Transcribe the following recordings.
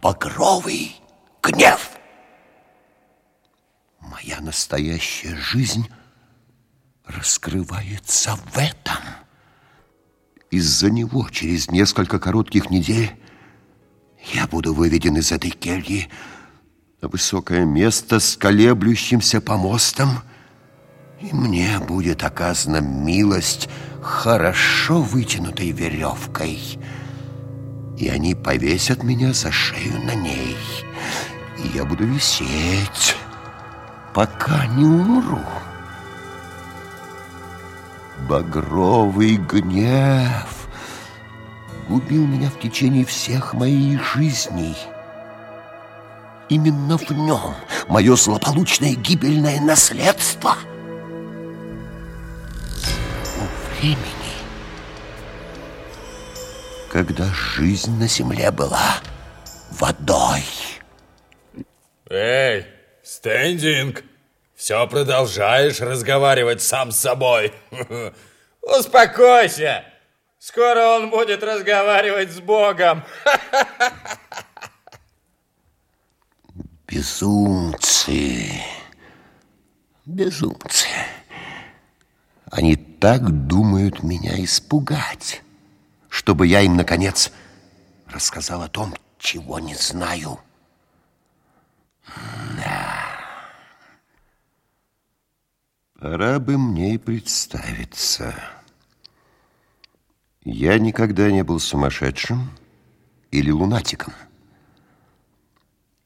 багровый гнев. Моя настоящая жизнь раскрывается в этом. Из-за него через несколько коротких недель я буду выведен из этой кельи на высокое место с колеблющимся помостом, и мне будет оказана милость хорошо вытянутой веревкой. И они повесят меня за шею на ней, и я буду висеть, пока не умру. Багровый гнев губил меня в течение всех моих жизней. Именно в нем мое злополучное гибельное наследство. У времени, когда жизнь на земле была водой. Эй, стендинг! Все продолжаешь разговаривать сам с собой. Успокойся. Скоро он будет разговаривать с Богом. Безумцы. Безумцы. Они так думают меня испугать, чтобы я им, наконец, рассказал о том, чего не знаю. Да. Пора бы мне и представиться. Я никогда не был сумасшедшим или лунатиком.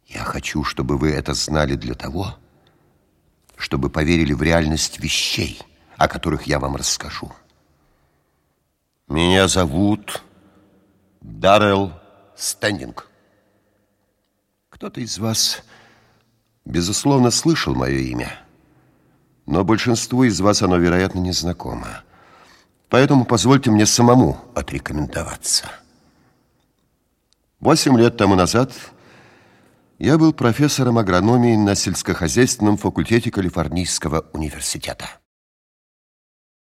Я хочу, чтобы вы это знали для того, чтобы поверили в реальность вещей, о которых я вам расскажу. Меня зовут Даррелл Стендинг. Кто-то из вас, безусловно, слышал мое имя – но большинству из вас оно, вероятно, не знакомо. Поэтому позвольте мне самому отрекомендоваться. Восемь лет тому назад я был профессором агрономии на сельскохозяйственном факультете Калифорнийского университета.